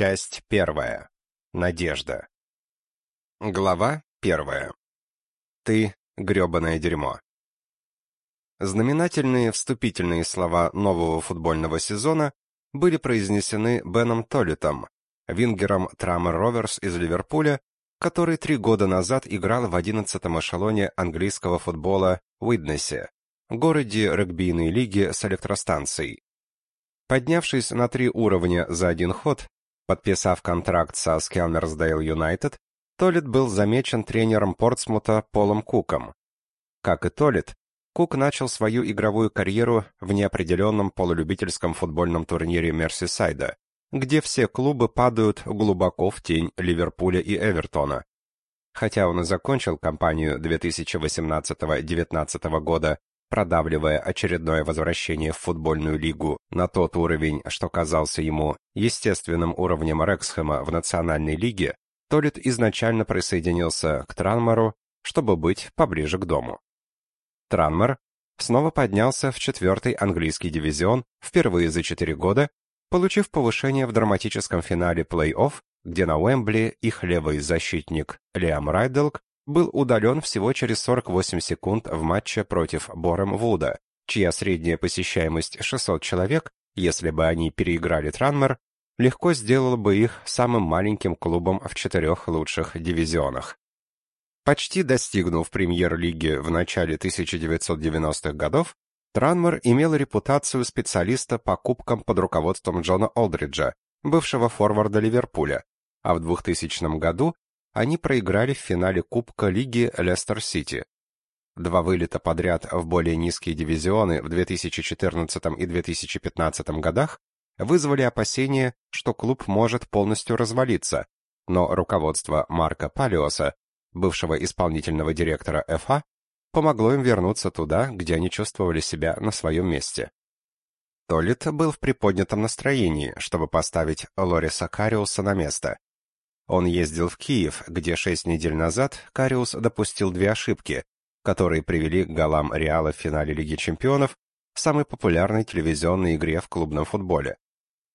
Часть первая. Надежда. Глава первая. Ты — грёбаное дерьмо. Знаменательные вступительные слова нового футбольного сезона были произнесены Беном Толлитом, вингером Траммер Роверс из Ливерпуля, который три года назад играл в одиннадцатом эшелоне английского футбола Уиднесе, городе регбийной лиги с электростанцией. Поднявшись на три уровня за один ход, подписав контракт со Скелмерсдейл Юнайтед, Толлит был замечен тренером Портсмута Полом Куком. Как и Толлит, Кук начал свою игровую карьеру в неопределенном полулюбительском футбольном турнире Мерсисайда, где все клубы падают глубоко в тень Ливерпуля и Эвертона. Хотя он и закончил кампанию 2018-19 года, продавливая очередное возвращение в футбольную лигу на тот уровень, что казался ему естественным уровнем Рексхэма в национальной лиге, Толит изначально присоединился к Транмару, чтобы быть поближе к дому. Транмар снова поднялся в четвертый английский дивизион впервые за четыре года получив повышение в драматическом финале плей-офф, где на Уэмбли их левый защитник Лиам Райделк был удален всего через 48 секунд в матче против Борем Вуда, чья средняя посещаемость 600 человек, если бы они переиграли Транмер, легко сделала бы их самым маленьким клубом в четырех лучших дивизионах. Почти достигнув премьер-лиги в начале 1990-х годов, Транмор имел репутацию специалиста по кубкам под руководством Джона Олдриджа, бывшего форварда Ливерпуля, а в 2000 году они проиграли в финале Кубка лиги Лестер-Сити. Два вылета подряд в более низкие дивизионы в 2014 и 2015 годах вызвали опасения, что клуб может полностью развалиться, но руководство Марка Палиоса, бывшего исполнительного директора ФА, помогло им вернуться туда, где они чувствовали себя на своем месте. Толлит был в приподнятом настроении, чтобы поставить Лориса Кариуса на место. Он ездил в Киев, где шесть недель назад Кариус допустил две ошибки, которые привели к голам Реала в финале Лиги чемпионов, самой популярной телевизионной игре в клубном футболе.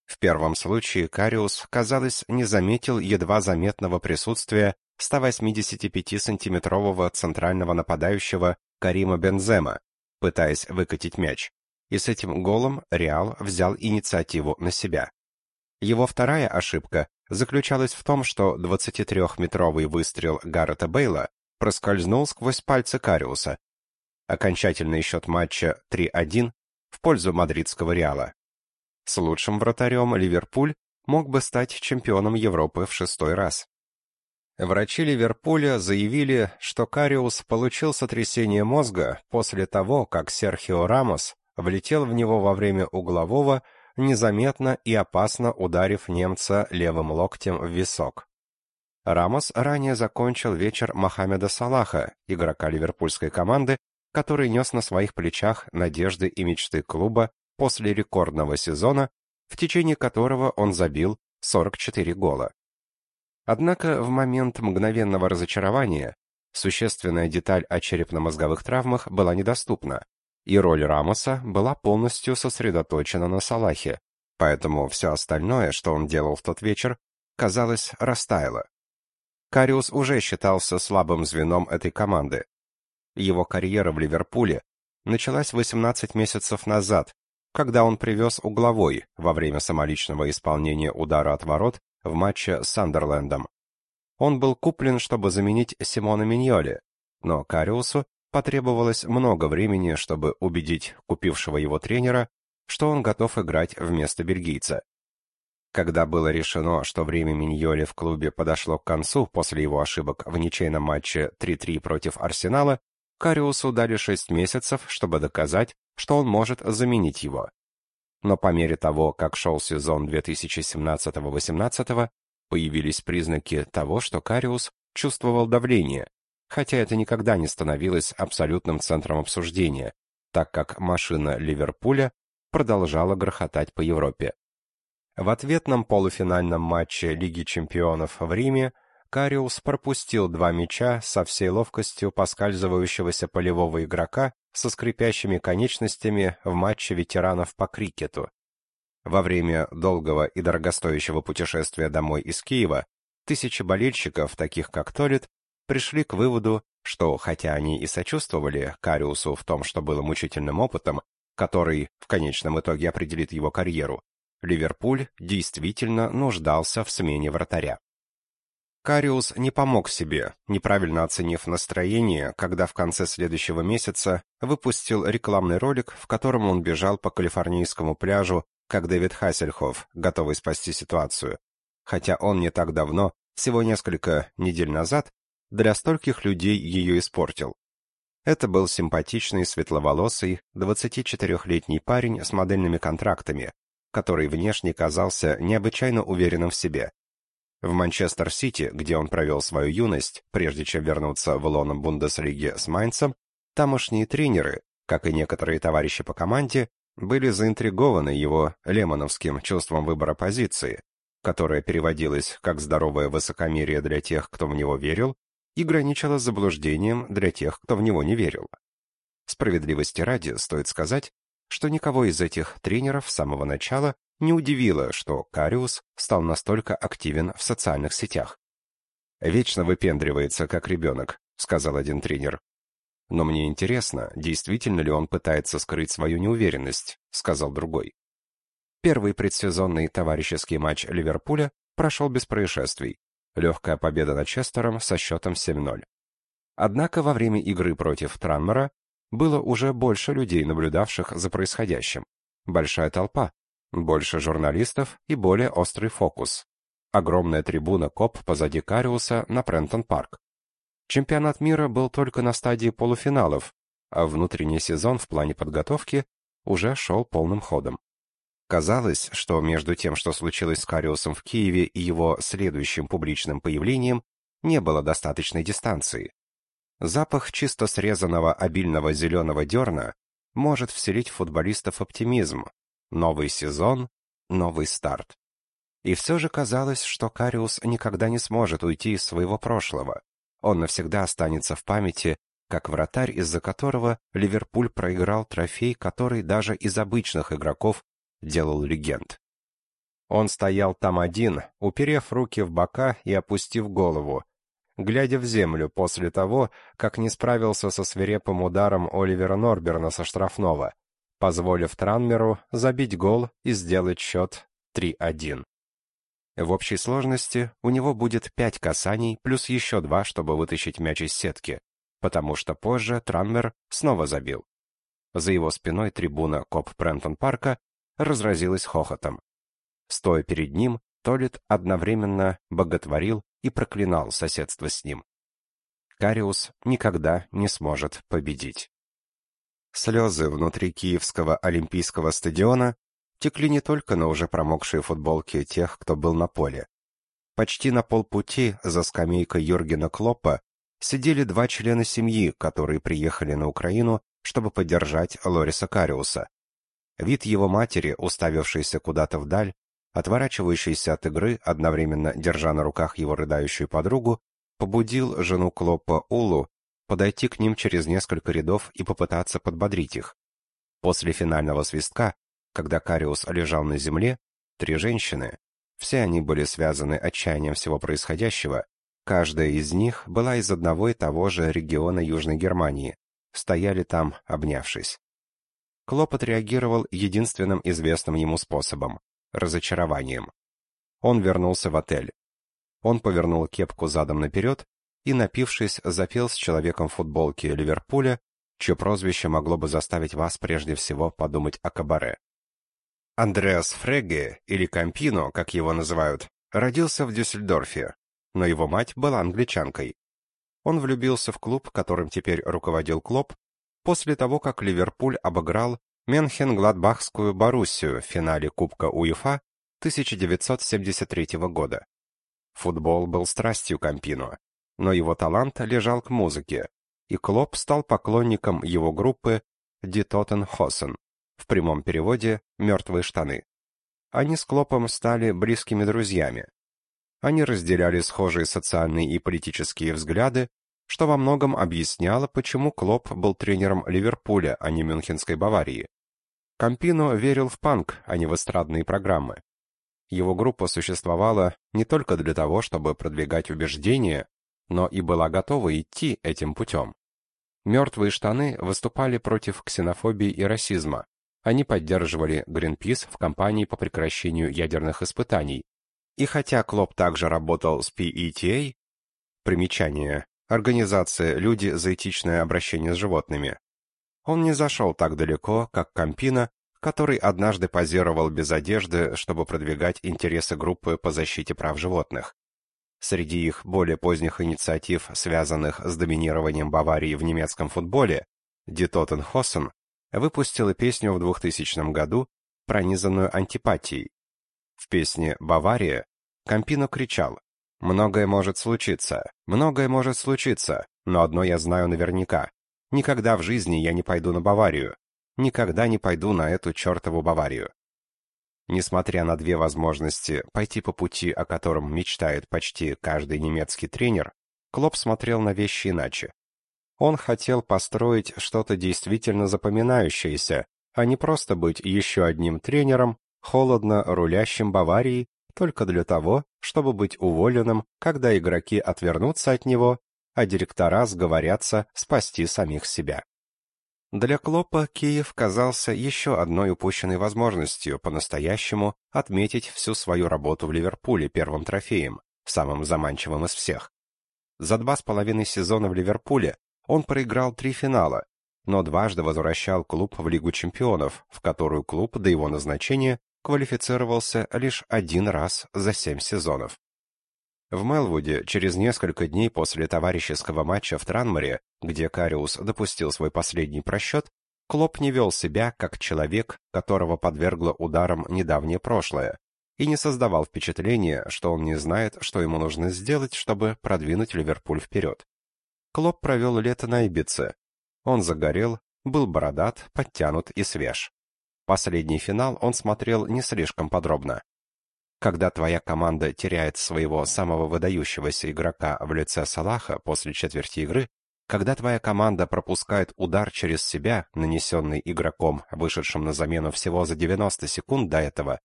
В первом случае Кариус, казалось, не заметил едва заметного присутствия 185-сантиметрового центрального нападающего Карима Бензема, пытаясь выкатить мяч, и с этим голом Реал взял инициативу на себя. Его вторая ошибка заключалась в том, что 23-метровый выстрел Гаррета Бейла проскользнул сквозь пальцы Кариуса. Окончательный счет матча 3-1 в пользу мадридского Реала. С лучшим вратарем Ливерпуль мог бы стать чемпионом Европы в шестой раз. Врачи Ливерпуля заявили, что Кариус получил сотрясение мозга после того, как Серхио Рамос влетел в него во время углового, незаметно и опасно ударив немца левым локтем в висок. Рамос ранее закончил вечер Мохаммеда Салаха, игрока ливерпульской команды, который нес на своих плечах надежды и мечты клуба после рекордного сезона, в течение которого он забил 44 гола. Однако в момент мгновенного разочарования существенная деталь о черепно-мозговых травмах была недоступна, и роль Рамоса была полностью сосредоточена на Салахе, поэтому все остальное, что он делал в тот вечер, казалось, растаяло. Кариус уже считался слабым звеном этой команды. Его карьера в Ливерпуле началась 18 месяцев назад, когда он привез угловой во время самоличного исполнения удара от ворот в матче с Сандерлендом. Он был куплен, чтобы заменить Симона Миньоли, но Кариусу потребовалось много времени, чтобы убедить купившего его тренера, что он готов играть вместо бельгийца. Когда было решено, что время Миньоли в клубе подошло к концу после его ошибок в ничейном матче 3-3 против Арсенала, Кариусу дали 6 месяцев, чтобы доказать, что он может заменить его но по мере того, как шел сезон 2017-18, появились признаки того, что Кариус чувствовал давление, хотя это никогда не становилось абсолютным центром обсуждения, так как машина Ливерпуля продолжала грохотать по Европе. В ответном полуфинальном матче Лиги чемпионов в Риме Кариус пропустил два мяча со всей ловкостью поскальзывающегося полевого игрока со скрипящими конечностями в матче ветеранов по крикету. Во время долгого и дорогостоящего путешествия домой из Киева тысячи болельщиков, таких как Толит, пришли к выводу, что хотя они и сочувствовали Кариусу в том, что было мучительным опытом, который в конечном итоге определит его карьеру, Ливерпуль действительно нуждался в смене вратаря. Кариус не помог себе, неправильно оценив настроение, когда в конце следующего месяца выпустил рекламный ролик, в котором он бежал по калифорнийскому пляжу, как Дэвид Хассельхоф, готовый спасти ситуацию. Хотя он не так давно, всего несколько недель назад, для стольких людей ее испортил. Это был симпатичный, светловолосый, 24-летний парень с модельными контрактами, который внешне казался необычайно уверенным в себе. В Манчестер-Сити, где он провел свою юность, прежде чем вернуться в лоном Бундеслиги с Майнцем, тамошние тренеры, как и некоторые товарищи по команде, были заинтригованы его лемоновским чувством выбора позиции, которое переводилось как здоровое высокомерие для тех, кто в него верил, и граничило заблуждением для тех, кто в него не верил. Справедливости ради стоит сказать, что никого из этих тренеров с самого начала не удивило, что Кариус стал настолько активен в социальных сетях. «Вечно выпендривается, как ребенок», — сказал один тренер. «Но мне интересно, действительно ли он пытается скрыть свою неуверенность», — сказал другой. Первый предсезонный товарищеский матч Ливерпуля прошел без происшествий. Легкая победа над Честером со счетом 7-0. Однако во время игры против Транмера было уже больше людей, наблюдавших за происходящим. Большая толпа, больше журналистов и более острый фокус. Огромная трибуна КОП позади Кариуса на Прентон-парк. Чемпионат мира был только на стадии полуфиналов, а внутренний сезон в плане подготовки уже шел полным ходом. Казалось, что между тем, что случилось с Кариусом в Киеве и его следующим публичным появлением, не было достаточной дистанции. Запах чисто срезанного обильного зеленого дерна может вселить футболистов оптимизм, Новый сезон, новый старт. И все же казалось, что Кариус никогда не сможет уйти из своего прошлого. Он навсегда останется в памяти, как вратарь, из-за которого Ливерпуль проиграл трофей, который даже из обычных игроков делал легенд. Он стоял там один, уперев руки в бока и опустив голову, глядя в землю после того, как не справился со свирепым ударом Оливера Норберна со штрафного позволив Транмеру забить гол и сделать счет 3-1. В общей сложности у него будет пять касаний плюс еще два, чтобы вытащить мяч из сетки, потому что позже Транмер снова забил. За его спиной трибуна Коп Прентон Парка разразилась хохотом. Стоя перед ним, Толит одновременно боготворил и проклинал соседство с ним. Кариус никогда не сможет победить. Слезы внутри Киевского Олимпийского стадиона текли не только на уже промокшие футболки тех, кто был на поле. Почти на полпути за скамейкой Юргена Клоппа сидели два члена семьи, которые приехали на Украину, чтобы поддержать Лориса Кариуса. Вид его матери, уставившейся куда-то вдаль, отворачивающейся от игры, одновременно держа на руках его рыдающую подругу, побудил жену Клоппа Улу подойти к ним через несколько рядов и попытаться подбодрить их. После финального свистка, когда Кариус лежал на земле, три женщины, все они были связаны отчаянием всего происходящего, каждая из них была из одного и того же региона Южной Германии, стояли там, обнявшись. Клоп отреагировал единственным известным ему способом — разочарованием. Он вернулся в отель. Он повернул кепку задом наперед и, напившись, запел с человеком в футболке Ливерпуля, чье прозвище могло бы заставить вас прежде всего подумать о кабаре. Андреас Фреге, или Кампино, как его называют, родился в Дюссельдорфе, но его мать была англичанкой. Он влюбился в клуб, которым теперь руководил Клоп, после того, как Ливерпуль обыграл Менхен-Гладбахскую Боруссию в финале Кубка УЕФА 1973 года. Футбол был страстью Кампино, но его талант лежал к музыке, и Клоп стал поклонником его группы «Die Toten Hosen», в прямом переводе «мертвые штаны». Они с Клопом стали близкими друзьями. Они разделяли схожие социальные и политические взгляды, что во многом объясняло, почему Клоп был тренером Ливерпуля, а не Мюнхенской Баварии. Кампино верил в панк, а не в эстрадные программы. Его группа существовала не только для того, чтобы продвигать убеждения, но и была готова идти этим путем. Мертвые штаны выступали против ксенофобии и расизма. Они поддерживали Greenpeace в кампании по прекращению ядерных испытаний. И хотя Клоп также работал с PETA, примечание, организация «Люди за этичное обращение с животными», он не зашел так далеко, как Кампина, который однажды позировал без одежды, чтобы продвигать интересы группы по защите прав животных. Среди их более поздних инициатив, связанных с доминированием Баварии в немецком футболе, Ди Тоттенхоссен выпустила песню в 2000 году, пронизанную антипатией. В песне «Бавария» Кампино кричал «Многое может случиться, многое может случиться, но одно я знаю наверняка. Никогда в жизни я не пойду на Баварию. Никогда не пойду на эту чертову Баварию. Несмотря на две возможности пойти по пути, о котором мечтает почти каждый немецкий тренер, Клоп смотрел на вещи иначе. Он хотел построить что-то действительно запоминающееся, а не просто быть еще одним тренером, холодно рулящим Баварией, только для того, чтобы быть уволенным, когда игроки отвернутся от него а директора сговорятся спасти самих себя. Для Клопа Киев казался еще одной упущенной возможностью по-настоящему отметить всю свою работу в Ливерпуле первым трофеем, самым заманчивым из всех. За два с половиной сезона в Ливерпуле он проиграл три финала, но дважды возвращал клуб в Лигу чемпионов, в которую клуб до его назначения квалифицировался лишь один раз за семь сезонов. В Мелвуде через несколько дней после товарищеского матча в Транморе, где Кариус допустил свой последний просчет, Клоп не вел себя как человек, которого подвергло ударам недавнее прошлое, и не создавал впечатления, что он не знает, что ему нужно сделать, чтобы продвинуть Ливерпуль вперед. Клоп провел лето на Ибице. Он загорел, был бородат, подтянут и свеж. Последний финал он смотрел не слишком подробно. Когда твоя команда теряет своего самого выдающегося игрока в лице Салаха после четверти игры, когда твоя команда пропускает удар через себя, нанесенный игроком, вышедшим на замену всего за 90 секунд до этого,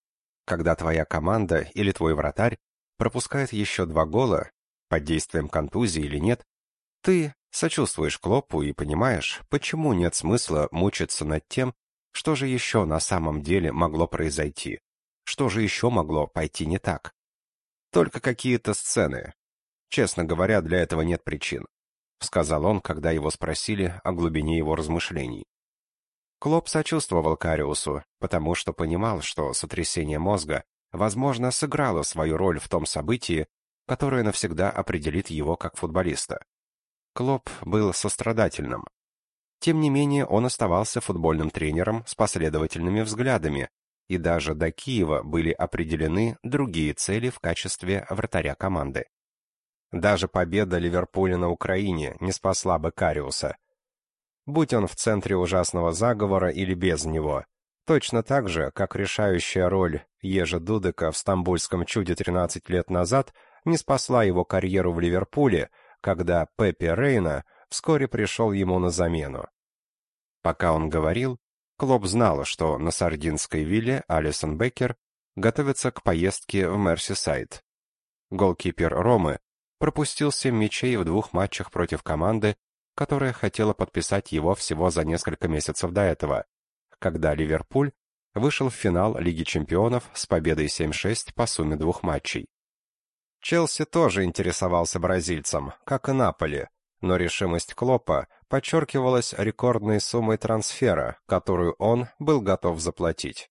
когда твоя команда или твой вратарь пропускает еще два гола, под действием контузии или нет, ты сочувствуешь Клопу и понимаешь, почему нет смысла мучиться над тем, что же еще на самом деле могло произойти. Что же еще могло пойти не так? Только какие-то сцены. Честно говоря, для этого нет причин, сказал он, когда его спросили о глубине его размышлений. Клоп сочувствовал Кариусу, потому что понимал, что сотрясение мозга, возможно, сыграло свою роль в том событии, которое навсегда определит его как футболиста. Клоп был сострадательным. Тем не менее, он оставался футбольным тренером с последовательными взглядами, и даже до Киева были определены другие цели в качестве вратаря команды. Даже победа Ливерпуля на Украине не спасла бы Кариуса. Будь он в центре ужасного заговора или без него, точно так же, как решающая роль Ежа Дудека в «Стамбульском чуде» 13 лет назад не спасла его карьеру в Ливерпуле, когда Пеппи Рейна вскоре пришел ему на замену. Пока он говорил, Клоп знала, что на сардинской вилле Алисон Беккер готовится к поездке в Мерсисайд. Голкипер Ромы пропустил семь мячей в двух матчах против команды, которая хотела подписать его всего за несколько месяцев до этого, когда Ливерпуль вышел в финал Лиги чемпионов с победой 7-6 по сумме двух матчей. Челси тоже интересовался бразильцем, как и Наполи, но решимость Клопа подчеркивалась рекордной суммой трансфера, которую он был готов заплатить.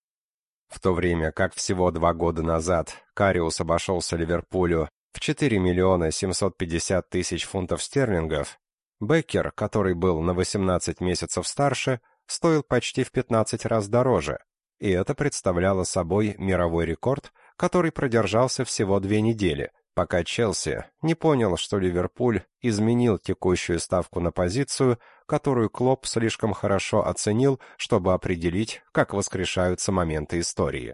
В то время как всего два года назад Кариус обошелся Ливерпулю в 4 миллиона 750 тысяч фунтов стерлингов, Беккер, который был на 18 месяцев старше, стоил почти в 15 раз дороже, и это представляло собой мировой рекорд, который продержался всего две недели, пока Челси не понял, что Ливерпуль изменил текущую ставку на позицию, которую Клоп слишком хорошо оценил, чтобы определить, как воскрешаются моменты истории.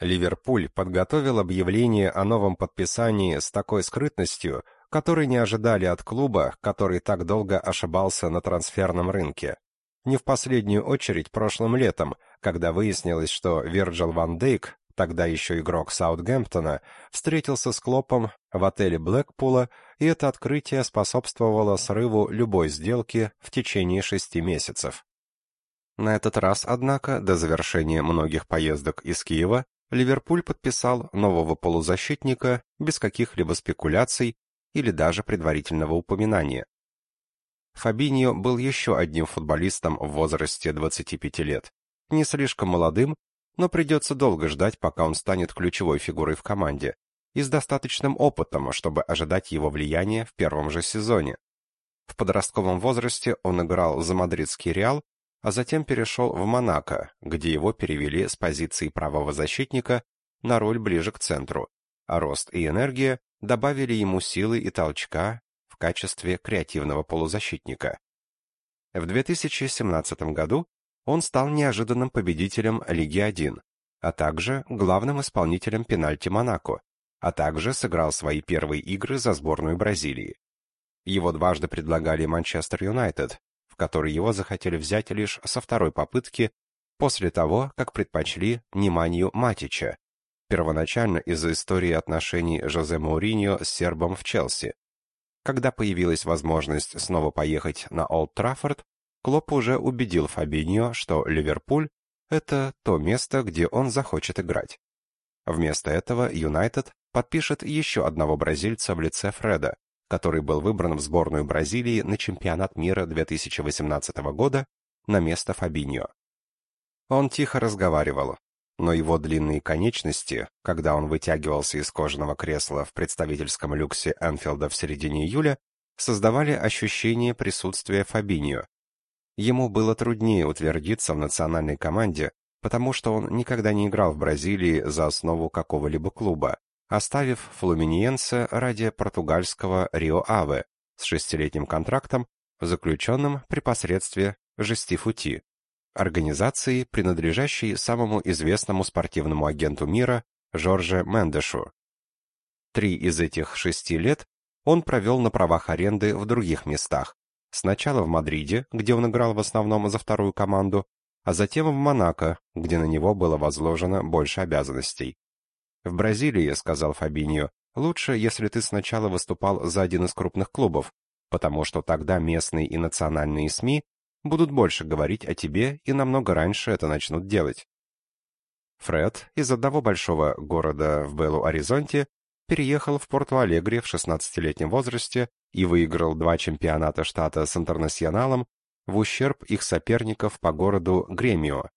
Ливерпуль подготовил объявление о новом подписании с такой скрытностью, которой не ожидали от клуба, который так долго ошибался на трансферном рынке. Не в последнюю очередь прошлым летом, когда выяснилось, что Вирджил Ван Дейк, тогда еще игрок Саутгемптона, встретился с Клопом в отеле Блэкпула, и это открытие способствовало срыву любой сделки в течение шести месяцев. На этот раз, однако, до завершения многих поездок из Киева, Ливерпуль подписал нового полузащитника без каких-либо спекуляций или даже предварительного упоминания. Фабиньо был еще одним футболистом в возрасте 25 лет, не слишком молодым, но придется долго ждать, пока он станет ключевой фигурой в команде, и с достаточным опытом, чтобы ожидать его влияния в первом же сезоне. В подростковом возрасте он играл за мадридский Реал, а затем перешел в Монако, где его перевели с позиции правого защитника на роль ближе к центру, а рост и энергия добавили ему силы и толчка в качестве креативного полузащитника. В 2017 году он стал неожиданным победителем Лиги 1, а также главным исполнителем пенальти Монако, а также сыграл свои первые игры за сборную Бразилии. Его дважды предлагали Манчестер Юнайтед, в который его захотели взять лишь со второй попытки после того, как предпочли Неманию Матича, первоначально из-за истории отношений Жозе Мауриньо с сербом в Челси. Когда появилась возможность снова поехать на Олд Траффорд, Клоп уже убедил Фабиньо, что Ливерпуль — это то место, где он захочет играть. Вместо этого Юнайтед подпишет еще одного бразильца в лице Фреда, который был выбран в сборную Бразилии на чемпионат мира 2018 года на место Фабиньо. Он тихо разговаривал, но его длинные конечности, когда он вытягивался из кожаного кресла в представительском люксе Энфилда в середине июля, создавали ощущение присутствия Фабиньо. Ему было труднее утвердиться в национальной команде, потому что он никогда не играл в Бразилии за основу какого-либо клуба, оставив Флуминиенсе ради португальского Рио-Аве с шестилетним контрактом, заключенным при посредстве Жестифути организации, принадлежащей самому известному спортивному агенту мира Жорже Мендешу. Три из этих шести лет он провел на правах аренды в других местах. Сначала в Мадриде, где он играл в основном за вторую команду, а затем в Монако, где на него было возложено больше обязанностей. В Бразилии, сказал Фабиньо, лучше, если ты сначала выступал за один из крупных клубов, потому что тогда местные и национальные СМИ будут больше говорить о тебе и намного раньше это начнут делать. Фред из одного большого города в Белу-Оризонте переехал в Порту-Алегре в 16-летнем возрасте и выиграл два чемпионата штата с интернационалом в ущерб их соперников по городу Гремио.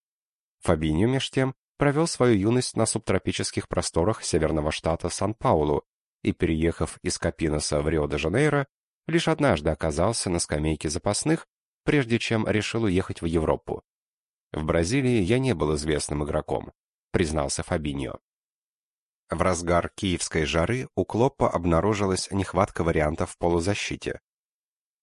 Фабиньо меж тем провел свою юность на субтропических просторах северного штата Сан-Паулу и, переехав из Капиноса в Рио-де-Жанейро, лишь однажды оказался на скамейке запасных прежде чем решил уехать в Европу. В Бразилии я не был известным игроком, признался Фабиньо. В разгар киевской жары у Клоппа обнаружилась нехватка вариантов в полузащите.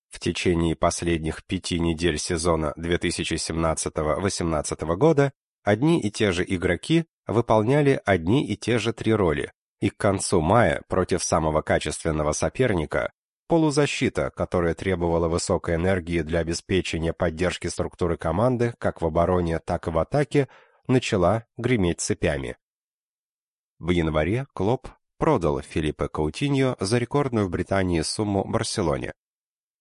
В течение последних пяти недель сезона 2017-18 года одни и те же игроки выполняли одни и те же три роли, и к концу мая против самого качественного соперника Полузащита, которая требовала высокой энергии для обеспечения поддержки структуры команды как в обороне, так и в атаке, начала греметь цепями. В январе Клоп продал Филиппе Каутиньо за рекордную в Британии сумму Барселоне.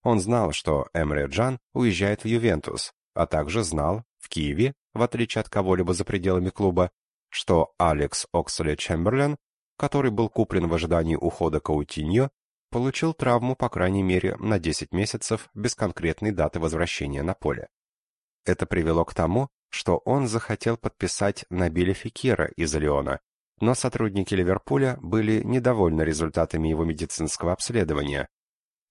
Он знал, что Эмре Джан уезжает в Ювентус, а также знал, в Киеве, в отличие от кого-либо за пределами клуба, что Алекс Оксли Чемберлен, который был куплен в ожидании ухода Каутиньо, получил травму по крайней мере на 10 месяцев без конкретной даты возвращения на поле. Это привело к тому, что он захотел подписать Набиля Фикера из Лиона, но сотрудники Ливерпуля были недовольны результатами его медицинского обследования.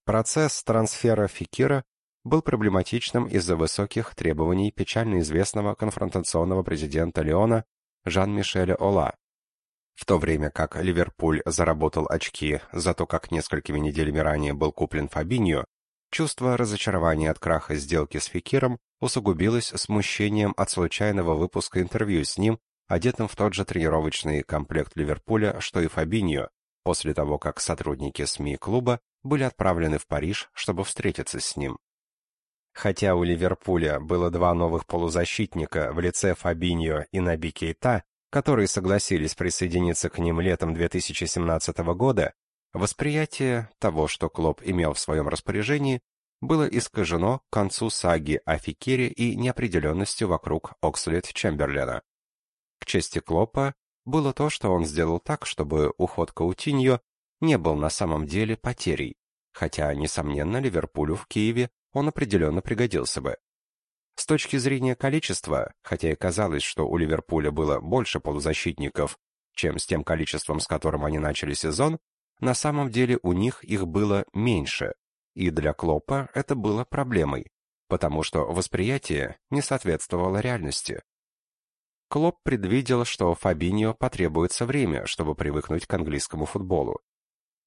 Процесс трансфера Фикера был проблематичным из-за высоких требований печально известного конфронтационного президента Лиона Жан-Мишеля Ола, в то время как Ливерпуль заработал очки за то, как несколькими неделями ранее был куплен Фабиньо, чувство разочарования от краха сделки с Фикиром усугубилось смущением от случайного выпуска интервью с ним, одетым в тот же тренировочный комплект Ливерпуля, что и Фабиньо, после того, как сотрудники СМИ клуба были отправлены в Париж, чтобы встретиться с ним. Хотя у Ливерпуля было два новых полузащитника в лице Фабиньо и Наби Кейта, которые согласились присоединиться к ним летом 2017 года, восприятие того, что Клоп имел в своем распоряжении, было искажено к концу саги о Фикере и неопределенностью вокруг Окслет Чемберлена. К чести Клопа было то, что он сделал так, чтобы уход Каутиньо не был на самом деле потерей, хотя, несомненно, Ливерпулю в Киеве он определенно пригодился бы. С точки зрения количества, хотя и казалось, что у Ливерпуля было больше полузащитников, чем с тем количеством, с которым они начали сезон, на самом деле у них их было меньше, и для Клопа это было проблемой, потому что восприятие не соответствовало реальности. Клоп предвидел, что Фабиньо потребуется время, чтобы привыкнуть к английскому футболу.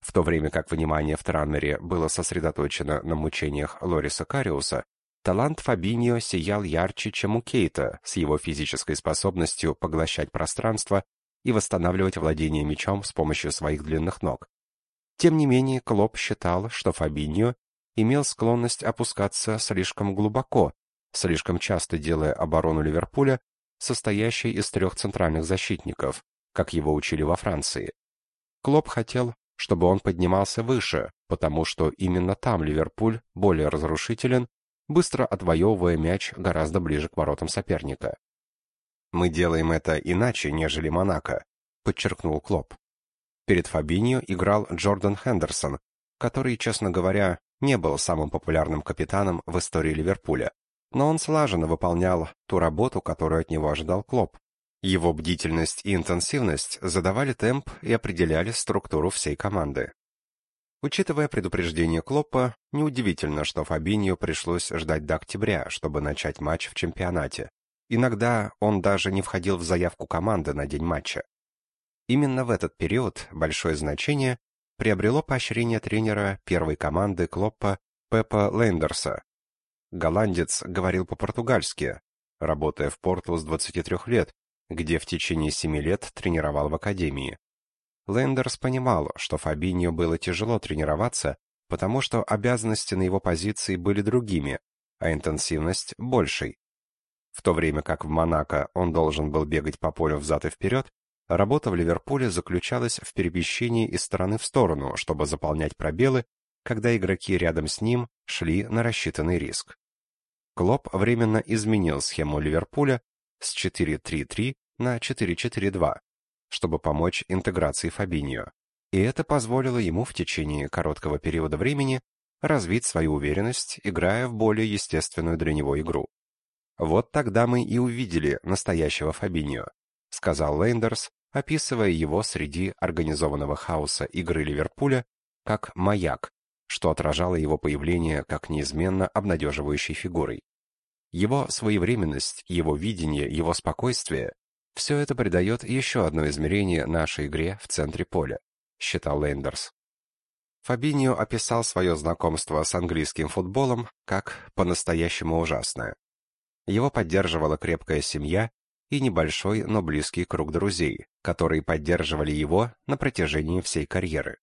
В то время как внимание в Транмере было сосредоточено на мучениях Лориса Кариуса, талант Фабиньо сиял ярче, чем у Кейта, с его физической способностью поглощать пространство и восстанавливать владение мячом с помощью своих длинных ног. Тем не менее, Клоп считал, что Фабиньо имел склонность опускаться слишком глубоко, слишком часто делая оборону Ливерпуля, состоящей из трех центральных защитников, как его учили во Франции. Клоп хотел, чтобы он поднимался выше, потому что именно там Ливерпуль более разрушителен, быстро отвоевывая мяч гораздо ближе к воротам соперника. «Мы делаем это иначе, нежели Монако», — подчеркнул Клоп. Перед Фабиньо играл Джордан Хендерсон, который, честно говоря, не был самым популярным капитаном в истории Ливерпуля, но он слаженно выполнял ту работу, которую от него ожидал Клоп. Его бдительность и интенсивность задавали темп и определяли структуру всей команды. Учитывая предупреждение Клоппа, неудивительно, что Фабиньо пришлось ждать до октября, чтобы начать матч в чемпионате. Иногда он даже не входил в заявку команды на день матча. Именно в этот период большое значение приобрело поощрение тренера первой команды Клоппа Пепа Лендерса. Голландец говорил по-португальски, работая в Порту с 23 лет, где в течение семи лет тренировал в академии. Лендерс понимал, что Фабиньо было тяжело тренироваться, потому что обязанности на его позиции были другими, а интенсивность большей. В то время как в Монако он должен был бегать по полю взад и вперед, работа в Ливерпуле заключалась в перемещении из стороны в сторону, чтобы заполнять пробелы, когда игроки рядом с ним шли на рассчитанный риск. Клоп временно изменил схему Ливерпуля с 4-3-3 на 4-4-2, чтобы помочь интеграции Фабиньо. И это позволило ему в течение короткого периода времени развить свою уверенность, играя в более естественную для него игру. Вот тогда мы и увидели настоящего Фабиньо, сказал Лейндерс, описывая его среди организованного хаоса игры Ливерпуля как маяк, что отражало его появление как неизменно обнадеживающей фигурой. Его своевременность, его видение, его спокойствие — все это придает еще одно измерение нашей игре в центре поля, считал Лейндерс. Фабиньо описал свое знакомство с английским футболом как по-настоящему ужасное. Его поддерживала крепкая семья и небольшой, но близкий круг друзей, которые поддерживали его на протяжении всей карьеры.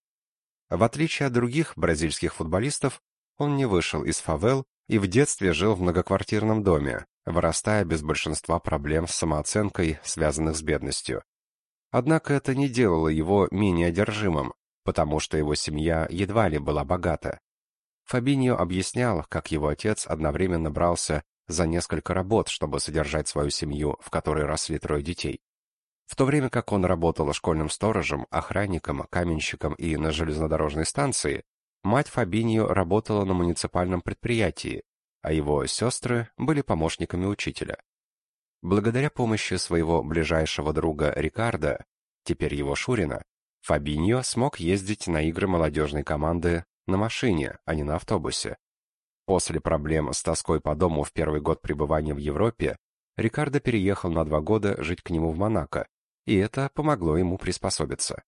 В отличие от других бразильских футболистов, он не вышел из фавел и в детстве жил в многоквартирном доме, вырастая без большинства проблем с самооценкой, связанных с бедностью. Однако это не делало его менее одержимым, потому что его семья едва ли была богата. Фабиньо объяснял, как его отец одновременно брался за несколько работ, чтобы содержать свою семью, в которой росли трое детей. В то время как он работал школьным сторожем, охранником, каменщиком и на железнодорожной станции, Мать Фабиньо работала на муниципальном предприятии, а его сестры были помощниками учителя. Благодаря помощи своего ближайшего друга Рикардо, теперь его Шурина, Фабиньо смог ездить на игры молодежной команды на машине, а не на автобусе. После проблем с тоской по дому в первый год пребывания в Европе, Рикардо переехал на два года жить к нему в Монако, и это помогло ему приспособиться.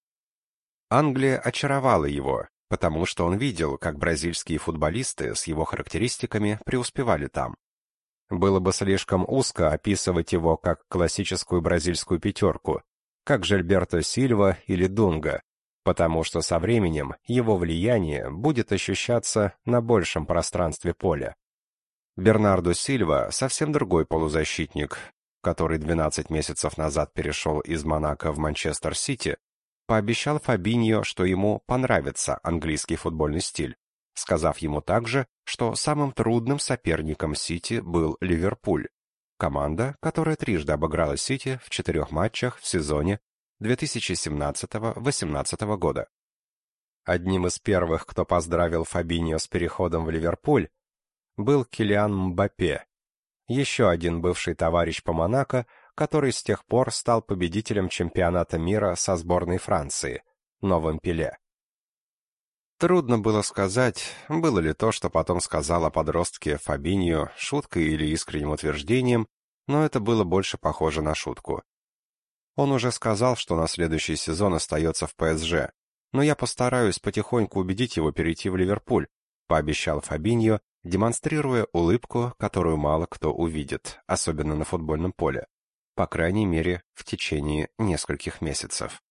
Англия очаровала его, потому что он видел, как бразильские футболисты с его характеристиками преуспевали там. Было бы слишком узко описывать его как классическую бразильскую пятерку, как Жильберто Сильва или Дунга, потому что со временем его влияние будет ощущаться на большем пространстве поля. Бернардо Сильва совсем другой полузащитник, который 12 месяцев назад перешел из Монако в Манчестер-Сити, пообещал Фабиньо, что ему понравится английский футбольный стиль, сказав ему также, что самым трудным соперником Сити был Ливерпуль, команда, которая трижды обыграла Сити в четырех матчах в сезоне 2017-18 года. Одним из первых, кто поздравил Фабиньо с переходом в Ливерпуль, был Килиан Мбаппе, еще один бывший товарищ по Монако, который с тех пор стал победителем чемпионата мира со сборной Франции, Новым Пеле. Трудно было сказать, было ли то, что потом сказал о подростке Фабиньо, шуткой или искренним утверждением, но это было больше похоже на шутку. Он уже сказал, что на следующий сезон остается в ПСЖ, но я постараюсь потихоньку убедить его перейти в Ливерпуль, пообещал Фабиньо, демонстрируя улыбку, которую мало кто увидит, особенно на футбольном поле, по крайней мере, в течение нескольких месяцев.